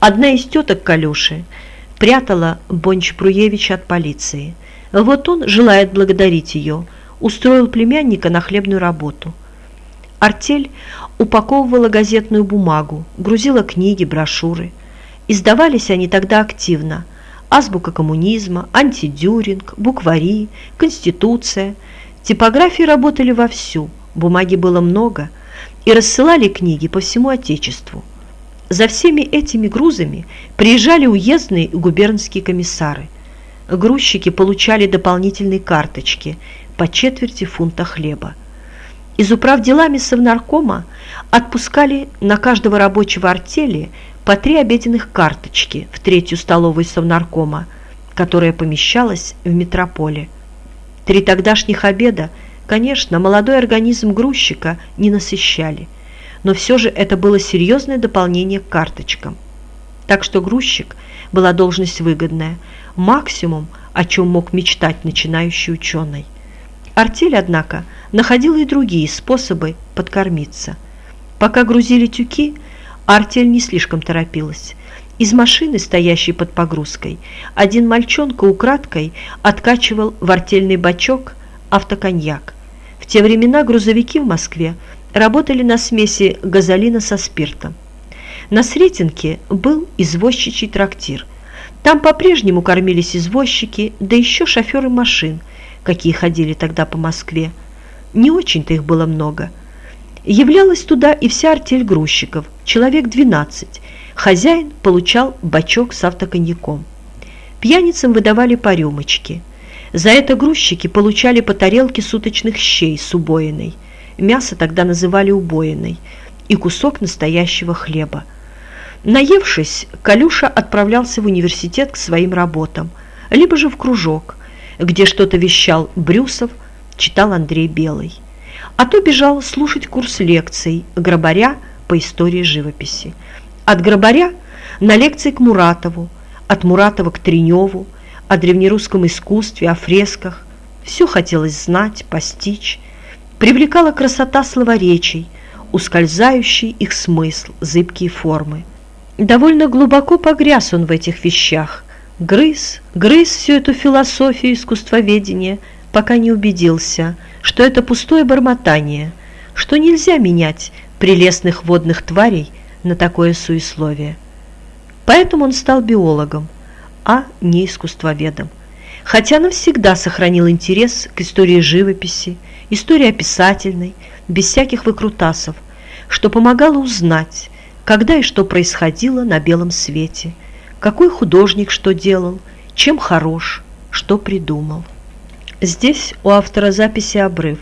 Одна из теток Калюши прятала Бонч Бруевича от полиции. Вот он, желает благодарить ее, устроил племянника на хлебную работу. Артель упаковывала газетную бумагу, грузила книги, брошюры. Издавались они тогда активно. Азбука коммунизма, антидюринг, буквари, конституция. Типографии работали вовсю, бумаги было много, и рассылали книги по всему Отечеству. За всеми этими грузами приезжали уездные и губернские комиссары. Грузчики получали дополнительные карточки по четверти фунта хлеба. Из управделами Совнаркома отпускали на каждого рабочего артели по три обеденных карточки в третью столовую Совнаркома, которая помещалась в метрополе. Три тогдашних обеда, конечно, молодой организм грузчика не насыщали – но все же это было серьезное дополнение к карточкам. Так что грузчик была должность выгодная, максимум, о чем мог мечтать начинающий ученый. Артель, однако, находила и другие способы подкормиться. Пока грузили тюки, артель не слишком торопилась. Из машины, стоящей под погрузкой, один мальчонка украдкой откачивал в артельный бачок автоконьяк. В те времена грузовики в Москве работали на смеси газолина со спиртом. На Сретенке был извозчичий трактир. Там по-прежнему кормились извозчики, да еще шоферы машин, какие ходили тогда по Москве. Не очень-то их было много. Являлась туда и вся артель грузчиков, человек 12. Хозяин получал бачок с автоконьяком. Пьяницам выдавали по рюмочке. За это грузчики получали по тарелке суточных щей с убоиной – мясо тогда называли убоиной, и кусок настоящего хлеба. Наевшись, Калюша отправлялся в университет к своим работам, либо же в кружок, где что-то вещал Брюсов, читал Андрей Белый. А то бежал слушать курс лекций Грабаря по истории живописи. От Грабаря на лекции к Муратову, от Муратова к Треневу, о древнерусском искусстве, о фресках. Все хотелось знать, постичь, привлекала красота словоречий, ускользающий их смысл, зыбкие формы. Довольно глубоко погряз он в этих вещах, грыз, грыз всю эту философию искусствоведения, пока не убедился, что это пустое бормотание, что нельзя менять прелестных водных тварей на такое суесловие. Поэтому он стал биологом, а не искусствоведом, хотя навсегда сохранил интерес к истории живописи, история описательной, без всяких выкрутасов, что помогало узнать, когда и что происходило на белом свете, какой художник что делал, чем хорош, что придумал. Здесь у автора записи обрыв,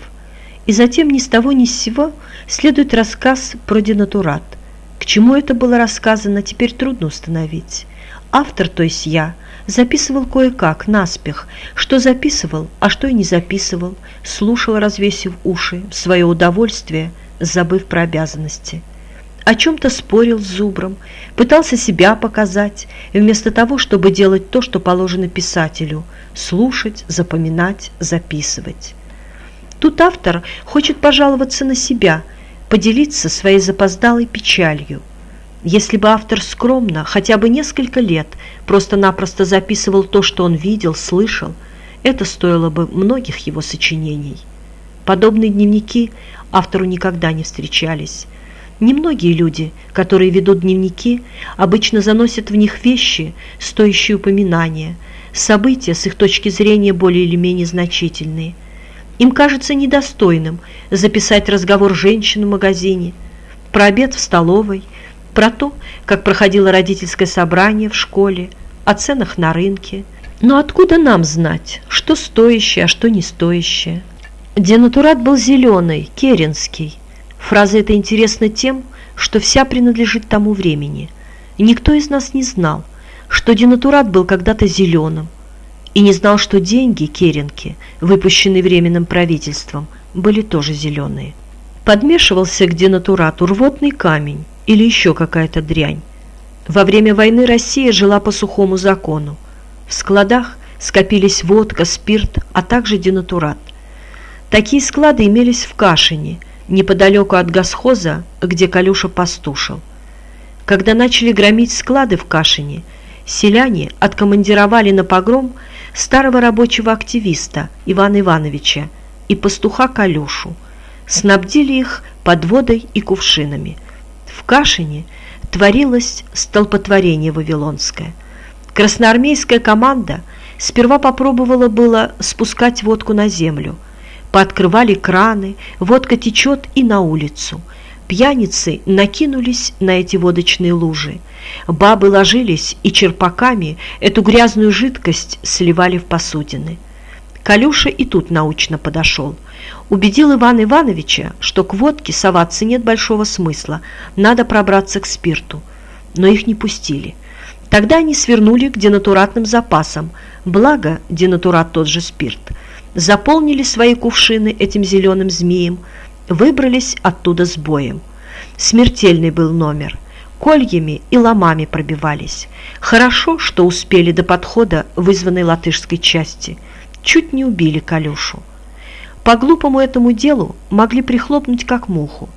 и затем ни с того ни с сего следует рассказ про денатурат. К чему это было рассказано, теперь трудно установить. Автор, то есть я – Записывал кое-как, наспех, что записывал, а что и не записывал, слушал, развесив уши, в свое удовольствие, забыв про обязанности. О чем-то спорил с Зубром, пытался себя показать, вместо того, чтобы делать то, что положено писателю – слушать, запоминать, записывать. Тут автор хочет пожаловаться на себя, поделиться своей запоздалой печалью – если бы автор скромно, хотя бы несколько лет, просто-напросто записывал то, что он видел, слышал, это стоило бы многих его сочинений. Подобные дневники автору никогда не встречались. Немногие люди, которые ведут дневники, обычно заносят в них вещи, стоящие упоминания, события с их точки зрения более или менее значительные. Им кажется недостойным записать разговор женщин в магазине, про обед в столовой – про то, как проходило родительское собрание в школе, о ценах на рынке. Но откуда нам знать, что стоящее, а что не стоящее? Денатурат был зеленый, керенский. Фраза эта интересна тем, что вся принадлежит тому времени. Никто из нас не знал, что денатурат был когда-то зеленым, и не знал, что деньги керенки, выпущенные временным правительством, были тоже зеленые. Подмешивался к денатурату рвотный камень, или еще какая-то дрянь. Во время войны Россия жила по сухому закону. В складах скопились водка, спирт, а также денатурат. Такие склады имелись в Кашине, неподалеку от госхоза, где Калюша пастушил. когда начали громить склады в Кашине, селяне откомандировали на погром старого рабочего активиста Ивана Ивановича и пастуха Калюшу, снабдили их подводой и кувшинами. Кашине творилось столпотворение вавилонское. Красноармейская команда сперва попробовала было спускать водку на землю. Пооткрывали краны, водка течет и на улицу. Пьяницы накинулись на эти водочные лужи. Бабы ложились и черпаками эту грязную жидкость сливали в посудины. Калюша и тут научно подошел. Убедил Ивана Ивановича, что к водке соваться нет большого смысла, надо пробраться к спирту. Но их не пустили. Тогда они свернули к денатуратным запасам, благо денатурат тот же спирт. Заполнили свои кувшины этим зеленым змеем, выбрались оттуда с боем. Смертельный был номер. Кольями и ломами пробивались. Хорошо, что успели до подхода вызванной латышской части – чуть не убили Калюшу. По глупому этому делу могли прихлопнуть как муху.